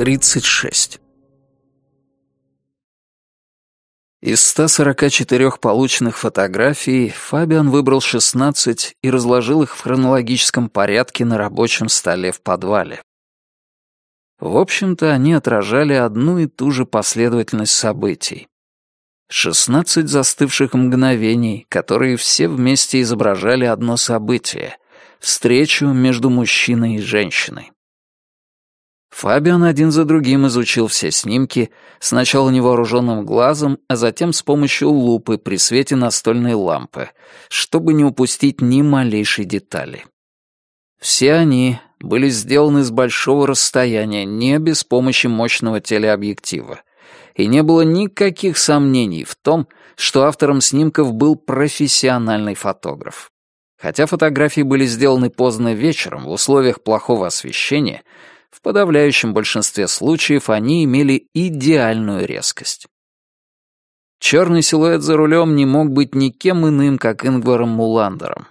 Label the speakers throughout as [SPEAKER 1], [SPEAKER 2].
[SPEAKER 1] 36. Из 144 полученных фотографий Фабиан выбрал 16 и разложил их в хронологическом порядке на рабочем столе в подвале. В общем-то, они отражали одну и ту же последовательность событий. 16 застывших мгновений, которые все вместе изображали одно событие — встречу между мужчиной и женщиной. Фабиан один за другим изучил все снимки, сначала невооруженным глазом, а затем с помощью лупы при свете настольной лампы, чтобы не упустить ни малейшей детали. Все они были сделаны с большого расстояния, не без помощи мощного телеобъектива, и не было никаких сомнений в том, что автором снимков был профессиональный фотограф. Хотя фотографии были сделаны поздно вечером в условиях плохого освещения, в подавляющем большинстве случаев они имели идеальную резкость. Черный силуэт за рулем не мог быть никем иным, как Ингваром Муландером.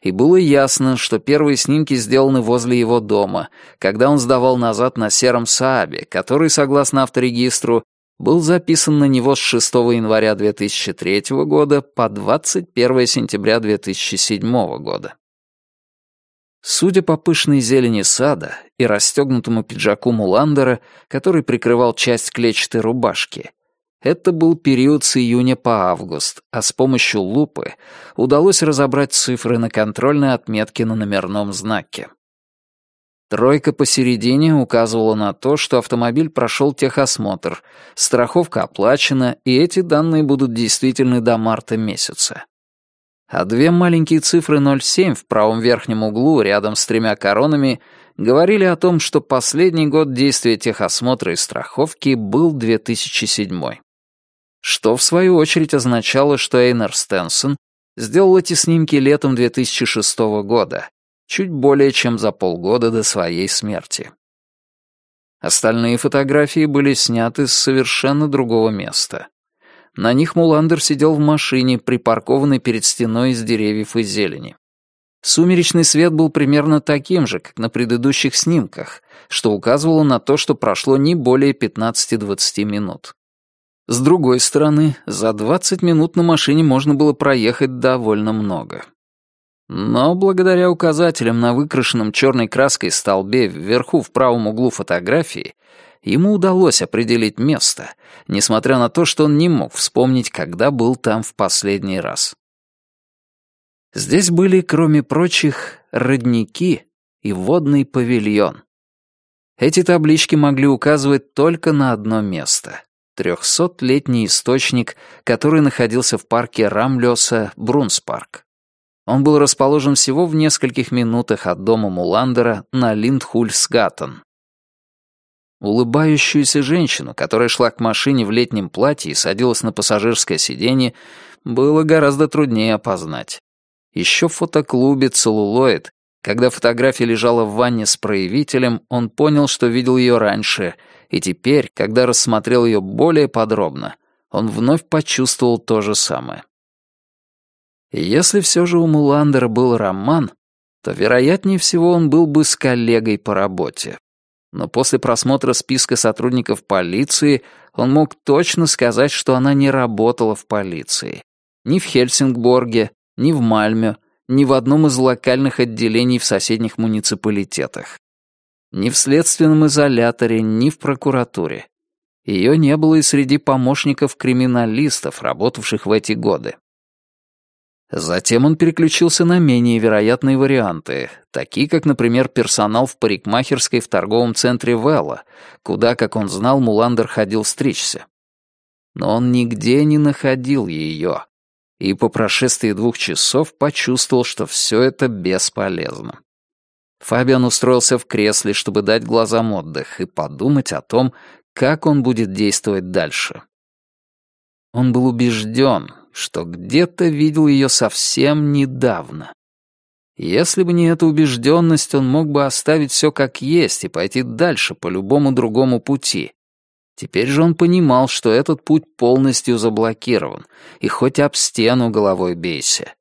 [SPEAKER 1] И было ясно, что первые снимки сделаны возле его дома, когда он сдавал назад на сером Саабе, который, согласно авторегистру, был записан на него с 6 января 2003 года по 21 сентября 2007 года. Судя по пышной зелени сада и расстегнутому пиджаку Муландера, который прикрывал часть клетчатой рубашки, это был период с июня по август, а с помощью лупы удалось разобрать цифры на контрольной отметке на номерном знаке. Тройка посередине указывала на то, что автомобиль прошел техосмотр, страховка оплачена, и эти данные будут действительны до марта месяца а две маленькие цифры 0,7 в правом верхнем углу рядом с тремя коронами говорили о том, что последний год действия техосмотра и страховки был 2007. Что, в свою очередь, означало, что Эйнер Стенсон сделал эти снимки летом 2006 года, чуть более чем за полгода до своей смерти. Остальные фотографии были сняты с совершенно другого места. На них Муландер сидел в машине, припаркованной перед стеной из деревьев и зелени. Сумеречный свет был примерно таким же, как на предыдущих снимках, что указывало на то, что прошло не более 15-20 минут. С другой стороны, за 20 минут на машине можно было проехать довольно много. Но благодаря указателям на выкрашенном черной краской столбе вверху в правом углу фотографии ему удалось определить место, несмотря на то, что он не мог вспомнить, когда был там в последний раз. Здесь были, кроме прочих, родники и водный павильон. Эти таблички могли указывать только на одно место — трехсотлетний источник, который находился в парке Рамлёса Брунспарк. Он был расположен всего в нескольких минутах от дома Муландера на Линдхульсгаттен. Улыбающуюся женщину, которая шла к машине в летнем платье и садилась на пассажирское сиденье, было гораздо труднее опознать. Еще в фотоклубе «Целлулоид», когда фотография лежала в ванне с проявителем, он понял, что видел ее раньше, и теперь, когда рассмотрел ее более подробно, он вновь почувствовал то же самое. если все же у Муландера был роман, то, вероятнее всего, он был бы с коллегой по работе, но после просмотра списка сотрудников полиции он мог точно сказать, что она не работала в полиции. Ни в Хельсингборге, ни в Мальме, ни в одном из локальных отделений в соседних муниципалитетах. Ни в следственном изоляторе, ни в прокуратуре. Ее не было и среди помощников криминалистов, работавших в эти годы. Затем он переключился на менее вероятные варианты, такие как, например, персонал в парикмахерской в торговом центре Велла, куда, как он знал, Муландер ходил стричься. Но он нигде не находил ее, и по прошествии двух часов почувствовал, что все это бесполезно. Фабиан устроился в кресле, чтобы дать глазам отдых и подумать о том, как он будет действовать дальше. Он был убежден, что где-то видел ее совсем недавно. Если бы не эта убежденность, он мог бы оставить все как есть и пойти дальше по любому другому пути. Теперь же он понимал, что этот путь полностью заблокирован, и хоть об стену головой бейся.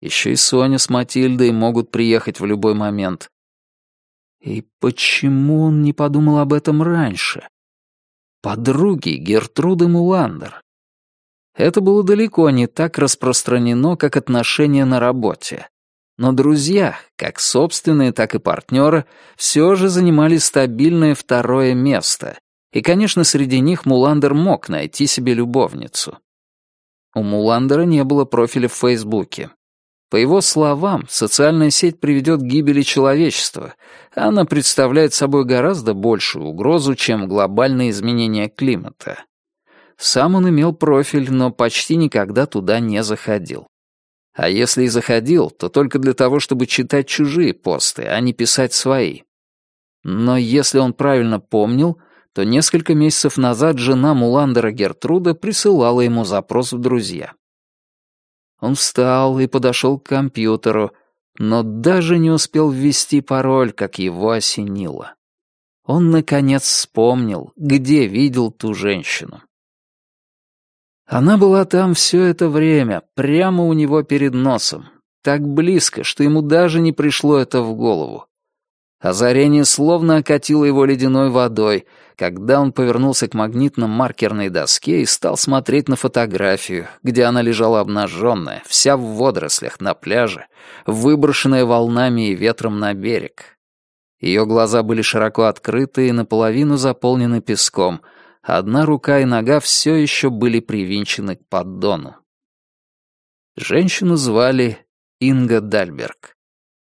[SPEAKER 1] Еще и Соня с Матильдой могут приехать в любой момент. И почему он не подумал об этом раньше? Подруги Гертруды Муландер. Это было далеко не так распространено, как отношения на работе. Но друзья, как собственные, так и партнеры, все же занимали стабильное второе место. И, конечно, среди них Муландер мог найти себе любовницу. У Муландера не было профиля в Фейсбуке. По его словам, социальная сеть приведет к гибели человечества. Она представляет собой гораздо большую угрозу, чем глобальные изменения климата. Сам он имел профиль, но почти никогда туда не заходил. А если и заходил, то только для того, чтобы читать чужие посты, а не писать свои. Но если он правильно помнил, то несколько месяцев назад жена Муландера Гертруда присылала ему запрос в друзья. Он встал и подошел к компьютеру, но даже не успел ввести пароль, как его осенило. Он, наконец, вспомнил, где видел ту женщину. Она была там все это время, прямо у него перед носом, так близко, что ему даже не пришло это в голову. Озарение словно окатило его ледяной водой, когда он повернулся к магнитно-маркерной доске и стал смотреть на фотографию, где она лежала обнаженная, вся в водорослях на пляже, выброшенная волнами и ветром на берег. Ее глаза были широко открыты и наполовину заполнены песком, одна рука и нога все еще были привинчены к поддону. Женщину звали Инга Дальберг.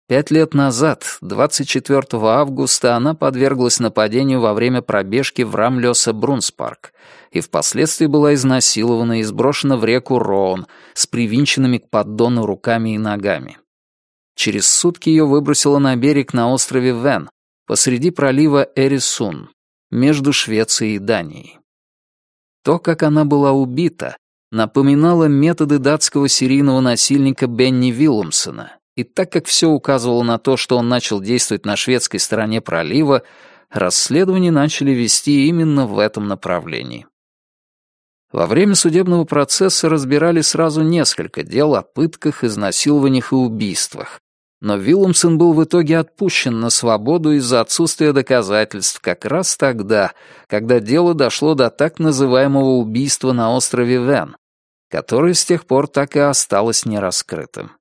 [SPEAKER 1] Пять лет назад, 24 августа, она подверглась нападению во время пробежки в Рамлёса Брунспарк и впоследствии была изнасилована и сброшена в реку Роун с привинченными к поддону руками и ногами. Через сутки ее выбросило на берег на острове Вен, посреди пролива Эрисун, между Швецией и Данией. То, как она была убита, напоминало методы датского серийного насильника Бенни Виллумсона, и так как все указывало на то, что он начал действовать на шведской стороне пролива, расследование начали вести именно в этом направлении. Во время судебного процесса разбирали сразу несколько дел о пытках, изнасилованиях и убийствах, но Виллумсон был в итоге отпущен на свободу из-за отсутствия доказательств как раз тогда, когда дело дошло до так называемого убийства на острове Вен, которое с тех пор так и осталось нераскрытым.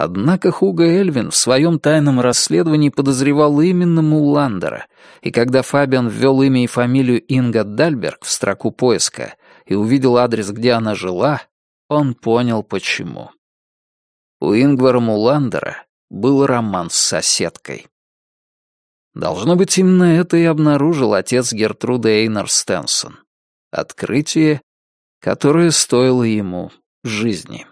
[SPEAKER 1] Однако Хуго Эльвин в своем тайном расследовании подозревал именно Муландера, и когда Фабиан ввел имя и фамилию Инга Дальберг в строку поиска и увидел адрес, где она жила, он понял, почему. У Ингвара Муландера был роман с соседкой. Должно быть, именно это и обнаружил отец Гертруды Эйнар Стенсон. Открытие, которое стоило ему жизни.